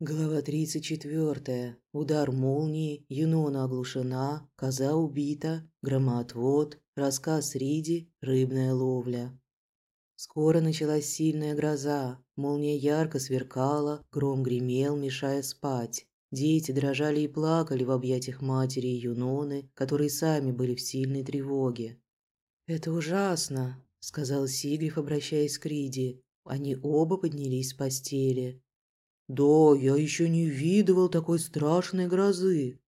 Глава 34. Удар молнии, Юнона оглушена, коза убита, громоотвод, рассказ Риди, рыбная ловля. Скоро началась сильная гроза, молния ярко сверкала, гром гремел, мешая спать. Дети дрожали и плакали в объятиях матери и Юноны, которые сами были в сильной тревоге. «Это ужасно», — сказал Сигриф, обращаясь к Риди. Они оба поднялись с постели. Да, я еще не видывал такой страшной грозы.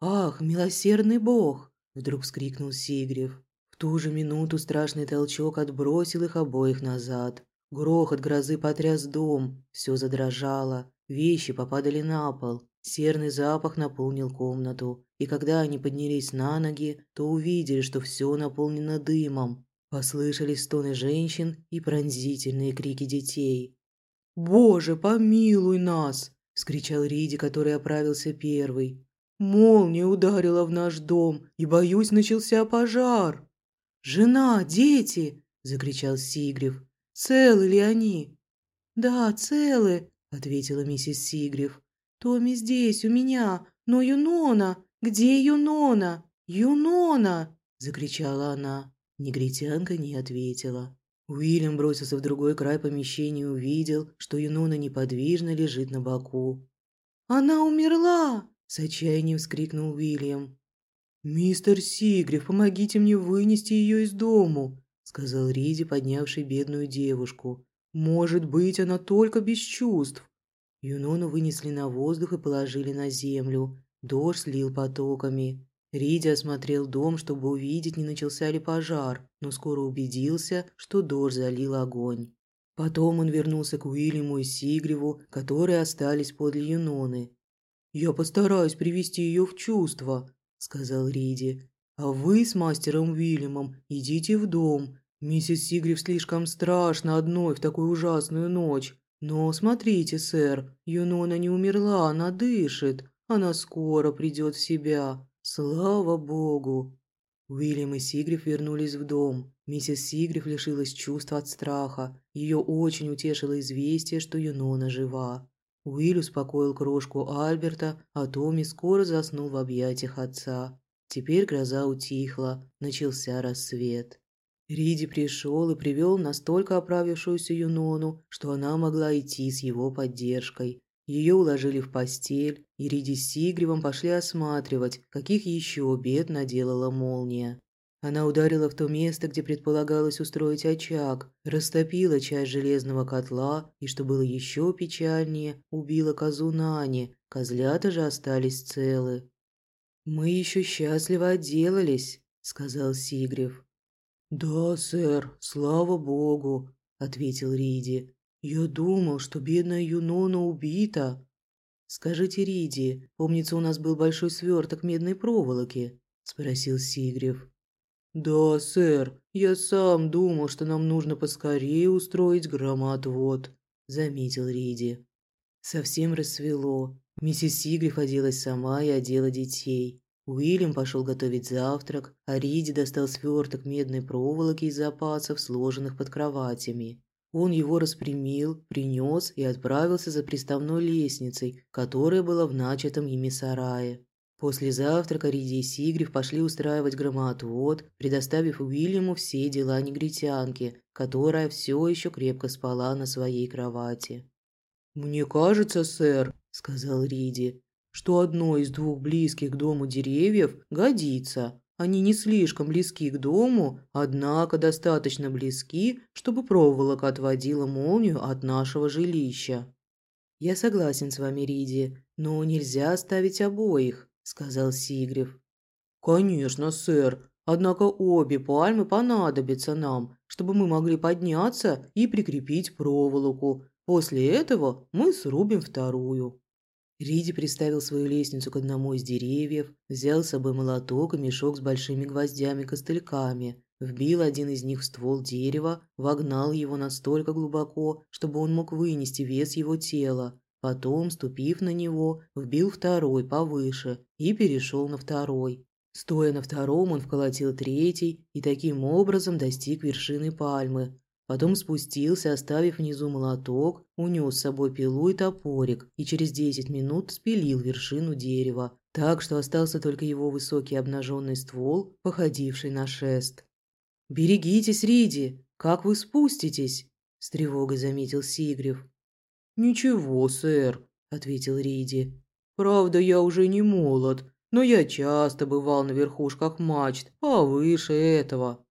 Ах, милосердный бог! Вдруг вскрикнул Сигрев. В ту же минуту страшный толчок отбросил их обоих назад. Грохот грозы потряс дом, все задрожало, вещи попадали на пол. Серный запах наполнил комнату, и когда они поднялись на ноги, то увидели, что все наполнено дымом. Послышались стоны женщин и пронзительные крики детей. «Боже, помилуй нас!» – вскричал Риди, который оправился первый. «Молния ударила в наш дом, и, боюсь, начался пожар!» «Жена, дети!» – закричал Сигрев. «Целы ли они?» «Да, целы!» – ответила миссис Сигрев. «Томми здесь, у меня, но Юнона! Где Юнона? Юнона!» – закричала она. Негритянка не ответила. Уильям бросился в другой край помещения и увидел, что Юнона неподвижно лежит на боку. «Она умерла!» – с отчаянием вскрикнул Уильям. «Мистер Сигрев, помогите мне вынести ее из дому», – сказал Риди, поднявший бедную девушку. «Может быть, она только без чувств». Юнону вынесли на воздух и положили на землю. Дождь слил потоками. Риди осмотрел дом, чтобы увидеть, не начался ли пожар, но скоро убедился, что дождь залил огонь. Потом он вернулся к Уильяму и Сигреву, которые остались подле Юноны. «Я постараюсь привести ее в чувство», – сказал Риди. «А вы с мастером Уильямом идите в дом. Миссис Сигрев слишком страшно одной в такую ужасную ночь. Но смотрите, сэр, Юнона не умерла, она дышит. Она скоро придет в себя. Слава богу! Уильям и Сигриф вернулись в дом. Миссис Сигриф лишилась чувства от страха. Ее очень утешило известие, что Юнона жива. Уилл успокоил крошку Альберта, а Томми скоро заснул в объятиях отца. Теперь гроза утихла, начался рассвет. Риди пришел и привел настолько оправившуюся Юнону, что она могла идти с его поддержкой. Ее уложили в постель, и Риди с Сигревом пошли осматривать, каких еще бед наделала молния. Она ударила в то место, где предполагалось устроить очаг, растопила часть железного котла и, что было еще печальнее, убила козу Нани, козлята же остались целы. «Мы еще счастливо отделались», — сказал Сигрев. «Да, сэр, слава богу», — ответил Риди. «Я думал, что бедная Юнона убита». «Скажите, Риди, помнится, у нас был большой сверток медной проволоки?» – спросил Сигрев. «Да, сэр, я сам думал, что нам нужно поскорее устроить громоотвод», – заметил Риди. Совсем рассвело. Миссис Сигриф оделась сама и одела детей. Уильям пошел готовить завтрак, а Риди достал сверток медной проволоки из запасов, сложенных под кроватями. Он его распрямил, принес и отправился за приставной лестницей, которая была в начатом ими сарае. После завтрака Риди и Сигриф пошли устраивать громоотвод, предоставив Уильяму все дела негритянки, которая все еще крепко спала на своей кровати. «Мне кажется, сэр», – сказал Риди, – «что одно из двух близких к дому деревьев годится, они не слишком близки к дому, однако достаточно близки, чтобы проволока отводила молнию от нашего жилища. «Я согласен с вами, Риди, но нельзя оставить обоих», – сказал Сигрев. «Конечно, сэр. Однако обе пальмы понадобятся нам, чтобы мы могли подняться и прикрепить проволоку. После этого мы срубим вторую». Риди приставил свою лестницу к одному из деревьев, взял с собой молоток и мешок с большими гвоздями-костыльками, вбил один из них в ствол дерева, вогнал его настолько глубоко, чтобы он мог вынести вес его тела. Потом, ступив на него, вбил второй повыше и перешел на второй. Стоя на втором, он вколотил третий и таким образом достиг вершины пальмы. Потом спустился, оставив внизу молоток, унес с собой пилу и топорик и через десять минут спилил вершину дерева, так что остался только его высокий обнаженный ствол, походивший на шест. «Берегитесь, Риди! Как вы спуститесь?» – с тревогой заметил Сигрев. «Ничего, сэр», – ответил Риди. «Правда, я уже не молод, но я часто бывал на верхушках мачт, а выше этого».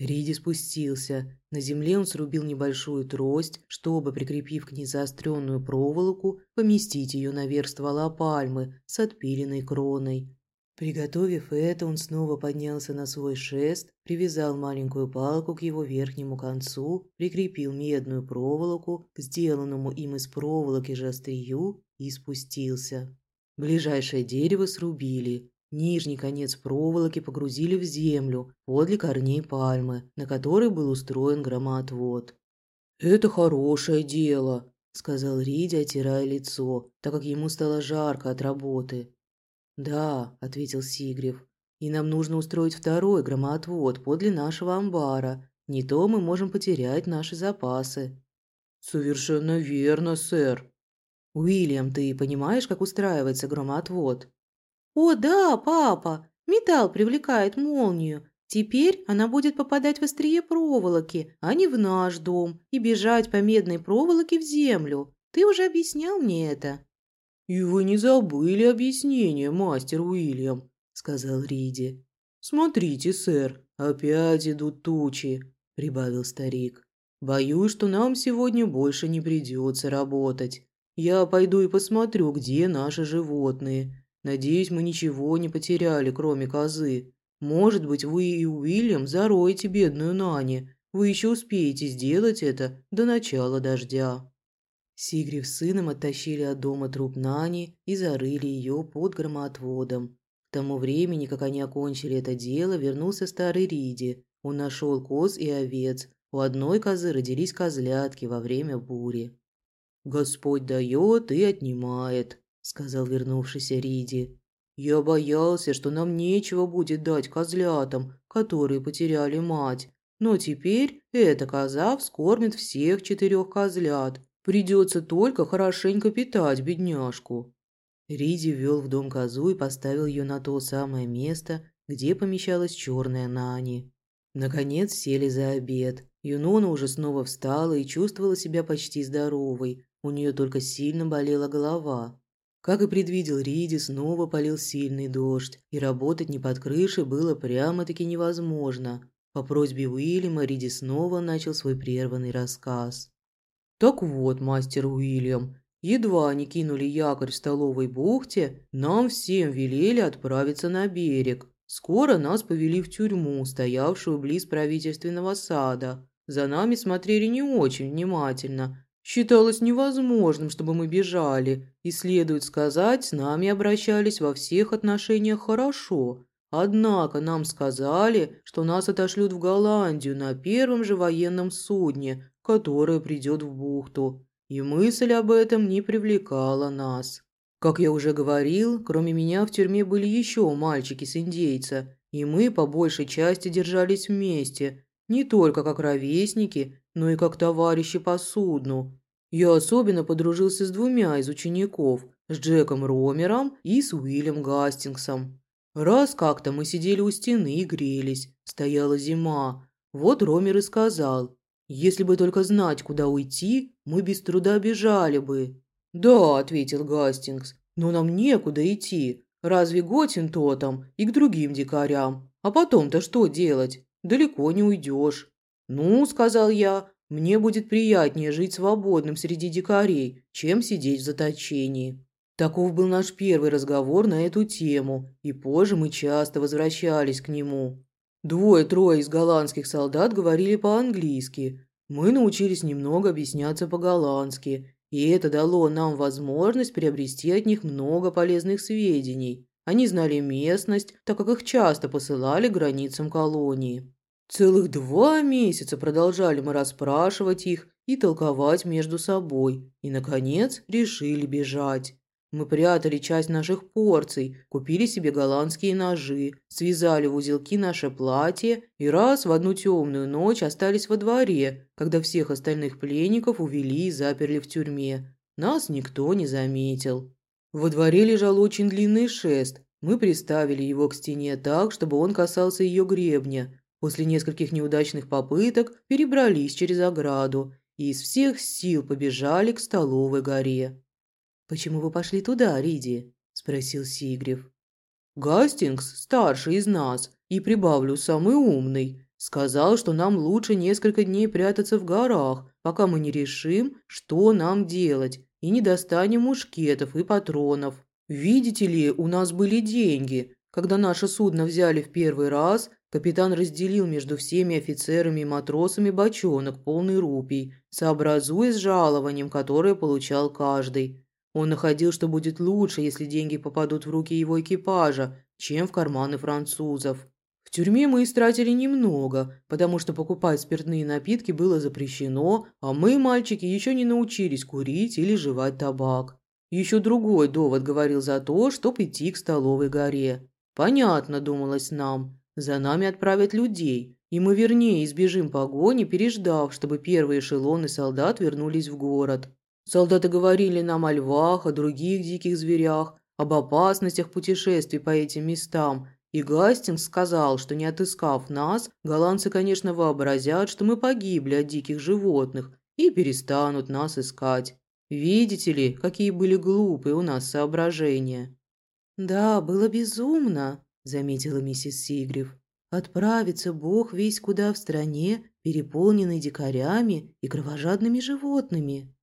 Риди спустился. На земле он срубил небольшую трость, чтобы, прикрепив к ней заостренную проволоку, поместить ее наверх ствола пальмы с отпиленной кроной. Приготовив это, он снова поднялся на свой шест, привязал маленькую палку к его верхнему концу, прикрепил медную проволоку к сделанному им из проволоки же острию и спустился. Ближайшее дерево срубили. Нижний конец проволоки погрузили в землю подле корней пальмы, на которой был устроен громоотвод. «Это хорошее дело», – сказал Риди, отирая лицо, так как ему стало жарко от работы. «Да», – ответил Сигрев, – «и нам нужно устроить второй громоотвод подле нашего амбара. Не то мы можем потерять наши запасы». «Совершенно верно, сэр», «Уильям, ты понимаешь, как устраивается громоотвод?» «О, да, папа! Металл привлекает молнию. Теперь она будет попадать в острие проволоки, а не в наш дом, и бежать по медной проволоке в землю. Ты уже объяснял мне это». «И вы не забыли объяснение, мастер Уильям», — сказал Риди. «Смотрите, сэр, опять идут тучи», — прибавил старик. «Боюсь, что нам сегодня больше не придется работать. Я пойду и посмотрю, где наши животные. Надеюсь, мы ничего не потеряли, кроме козы. Может быть, вы и Уильям зароете бедную Нани. Вы еще успеете сделать это до начала дождя». Сигрив с сыном оттащили от дома труп Нани и зарыли ее под громоотводом. К тому времени, как они окончили это дело, вернулся старый Риди. Он нашел коз и овец. У одной козы родились козлятки во время бури. «Господь дает и отнимает», – сказал вернувшийся Риди. «Я боялся, что нам нечего будет дать козлятам, которые потеряли мать. Но теперь эта коза вскормит всех четырех козлят. Придется только хорошенько питать бедняжку». Риди ввел в дом козу и поставил ее на то самое место, где помещалась черная Нани. Наконец сели за обед. Юнона уже снова встала и чувствовала себя почти здоровой, у нее только сильно болела голова. Как и предвидел Риди, снова полил сильный дождь, и работать не под крышей было прямо-таки невозможно. По просьбе Уильяма Риди снова начал свой прерванный рассказ. «Так вот, мастер Уильям, едва они кинули якорь в столовой бухте, нам всем велели отправиться на берег. Скоро нас повели в тюрьму, стоявшую близ правительственного сада. За нами смотрели не очень внимательно, Считалось невозможным, чтобы мы бежали, и, следует сказать, с нами обращались во всех отношениях хорошо. Однако нам сказали, что нас отошлют в Голландию на первом же военном судне, которое придет в бухту. И мысль об этом не привлекала нас. Как я уже говорил, кроме меня в тюрьме были еще мальчики с индейца, и мы по большей части держались вместе, не только как ровесники, но и как товарищи по судну. Я особенно подружился с двумя из учеников, с Джеком Ромером и с Уиллем Гастингсом. Раз как-то мы сидели у стены и грелись, стояла зима. Вот Ромер и сказал, если бы только знать, куда уйти, мы без труда бежали бы. «Да», – ответил Гастингс, – «но нам некуда идти. Разве Готин то там и к другим дикарям? А потом-то что делать? Далеко не уйдешь». «Ну», – сказал я, – «мне будет приятнее жить свободным среди дикарей, чем сидеть в заточении». Таков был наш первый разговор на эту тему, и позже мы часто возвращались к нему. Двое-трое из голландских солдат говорили по-английски. Мы научились немного объясняться по-голландски, и это дало нам возможность приобрести от них много полезных сведений. Они знали местность, так как их часто посылали границам колонии. Целых два месяца продолжали мы расспрашивать их и толковать между собой, и, наконец, решили бежать. Мы прятали часть наших порций, купили себе голландские ножи, связали в узелки наше платье и раз в одну темную ночь остались во дворе, когда всех остальных пленников увели и заперли в тюрьме. Нас никто не заметил. Во дворе лежал очень длинный шест. Мы приставили его к стене так, чтобы он касался ее гребня. После нескольких неудачных попыток перебрались через ограду и из всех сил побежали к столовой горе. «Почему вы пошли туда, Риди?» – спросил Сигрев. «Гастингс, старший из нас, и прибавлю, самый умный, сказал, что нам лучше несколько дней прятаться в горах, пока мы не решим, что нам делать, и не достанем мушкетов и патронов. Видите ли, у нас были деньги. Когда наше судно взяли в первый раз, капитан разделил между всеми офицерами и матросами бочонок, полный рупий, сообразуясь с жалованием, которое получал каждый. Он находил, что будет лучше, если деньги попадут в руки его экипажа, чем в карманы французов. В тюрьме мы истратили немного, потому что покупать спиртные напитки было запрещено, а мы, мальчики, еще не научились курить или жевать табак. Еще другой довод говорил за то, чтобы идти к столовой горе. Понятно, думалось нам, за нами отправят людей, и мы вернее избежим погони, переждав, чтобы первые эшелоны солдат вернулись в город. Солдаты говорили нам о львах, о других диких зверях, об опасностях путешествий по этим местам, и Гастингс сказал, что не отыскав нас, голландцы, конечно, вообразят, что мы погибли от диких животных и перестанут нас искать. Видите ли, какие были глупые у нас соображения?» «Да, было безумно», – заметила миссис Сигрев. «Отправиться бог весь куда в стране, переполненной дикарями и кровожадными животными».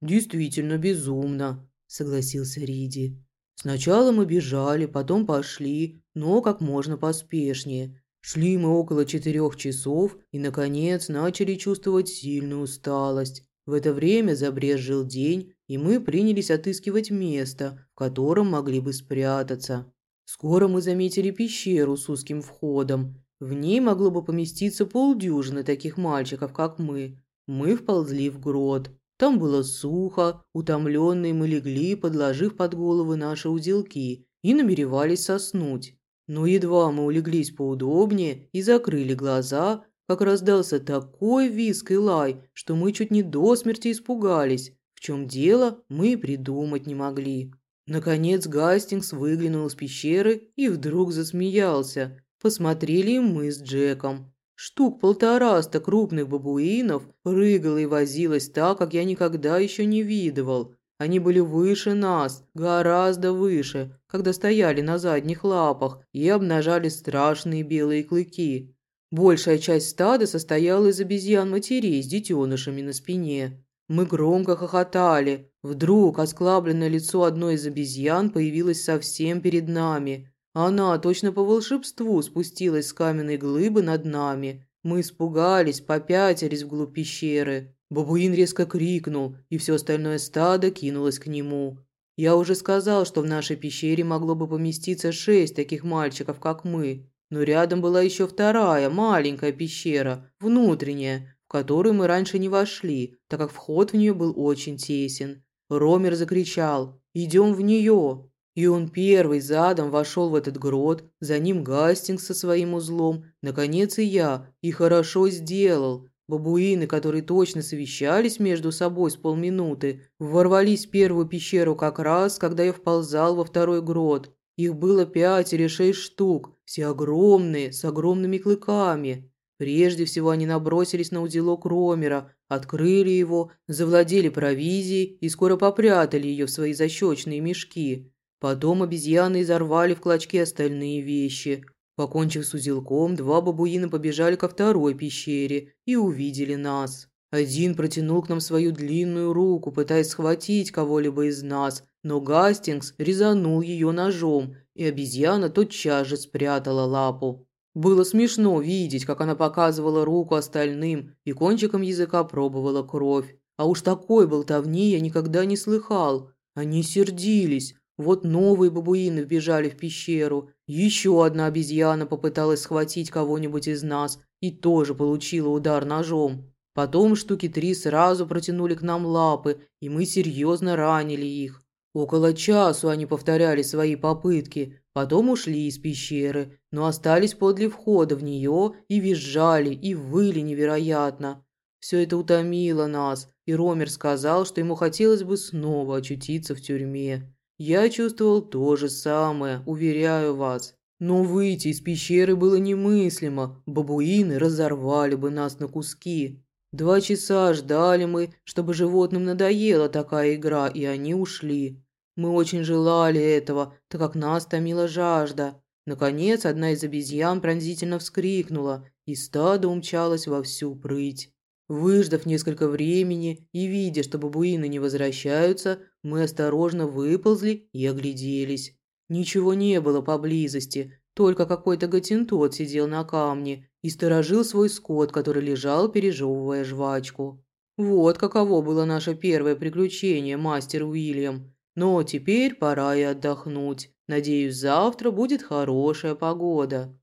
«Действительно безумно», – согласился Риди. «Сначала мы бежали, потом пошли, но как можно поспешнее. Шли мы около четырех часов и, наконец, начали чувствовать сильную усталость. В это время забрезжил день, и мы принялись отыскивать место, в котором могли бы спрятаться. Скоро мы заметили пещеру с узким входом. В ней могло бы поместиться полдюжины таких мальчиков, как мы. Мы вползли в грот. Там было сухо, утомленные мы легли, подложив под головы наши узелки, и намеревались соснуть. Но едва мы улеглись поудобнее и закрыли глаза, как раздался такой виск и лай, что мы чуть не до смерти испугались. В чем дело, мы придумать не могли. Наконец Гастингс выглянул из пещеры и вдруг засмеялся. Посмотрели мы с Джеком. Штук полтораста крупных бабуинов прыгало и возилось так, как я никогда еще не видывал. Они были выше нас, гораздо выше, когда стояли на задних лапах и обнажали страшные белые клыки. Большая часть стада состояла из обезьян-матерей с детенышами на спине. Мы громко хохотали. Вдруг осклабленное лицо одной из обезьян появилось совсем перед нами. Она точно по волшебству спустилась с каменной глыбы над нами. Мы испугались, попятились вглубь пещеры. Бабуин резко крикнул, и все остальное стадо кинулось к нему. Я уже сказал, что в нашей пещере могло бы поместиться шесть таких мальчиков, как мы. Но рядом была еще вторая, маленькая пещера, внутренняя, которую мы раньше не вошли, так как вход в нее был очень тесен. Ромер закричал «Идем в нее!» И он первый задом вошел в этот грот, за ним Гастингс со своим узлом, наконец и я, и хорошо сделал. Бабуины, которые точно совещались между собой с полминуты, ворвались в первую пещеру как раз, когда я вползал во второй грот. Их было пять или шесть штук, все огромные, с огромными клыками. Прежде всего они набросились на узелок Ромера, открыли его, завладели провизией и скоро попрятали ее в свои защечные мешки. Потом обезьяны изорвали в клочки остальные вещи. Покончив с узелком, два бабуина побежали ко второй пещере и увидели нас. Один протянул к нам свою длинную руку, пытаясь схватить кого-либо из нас, но Гастингс резанул ее ножом, и обезьяна тотчас же спрятала лапу. Было смешно видеть, как она показывала руку остальным и кончиком языка пробовала кровь. А уж такой болтовни я никогда не слыхал. Они сердились, вот новые бабуины вбежали в пещеру. Еще одна обезьяна попыталась схватить кого-нибудь из нас и тоже получила удар ножом. Потом штуки три сразу протянули к нам лапы, и мы серьезно ранили их. Около часу они повторяли свои попытки, потом ушли из пещеры, но остались подле входа в нее и визжали, и выли невероятно. Все это утомило нас, и Ромер сказал, что ему хотелось бы снова очутиться в тюрьме. Я чувствовал то же самое, уверяю вас. Но выйти из пещеры было немыслимо, бабуины разорвали бы нас на куски. Два часа ждали мы, чтобы животным надоела такая игра, и они ушли. Мы очень желали этого, так как нас томила жажда. Наконец, одна из обезьян пронзительно вскрикнула, и стадо умчалось во всю прыть. Выждав несколько времени и видя, что бабуины не возвращаются, мы осторожно выползли и огляделись. Ничего не было поблизости, только какой-то готентот сидел на камне и сторожил свой скот, который лежал, пережевывая жвачку. Вот каково было наше первое приключение, мастер Уильям. Но теперь пора и отдохнуть. Надеюсь, завтра будет хорошая погода.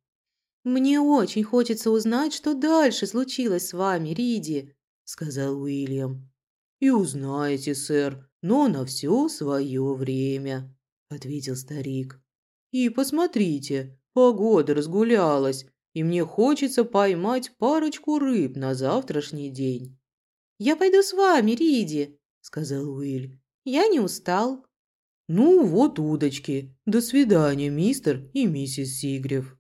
«Мне очень хочется узнать, что дальше случилось с вами, Риди», — сказал Уильям. «И узнаете, сэр, но на все свое время», — ответил старик. «И посмотрите, погода разгулялась, и мне хочется поймать парочку рыб на завтрашний день». «Я пойду с вами, Риди», — сказал Уиль. «Я не устал». «Ну, вот удочки. До свидания, мистер и миссис Сигрев».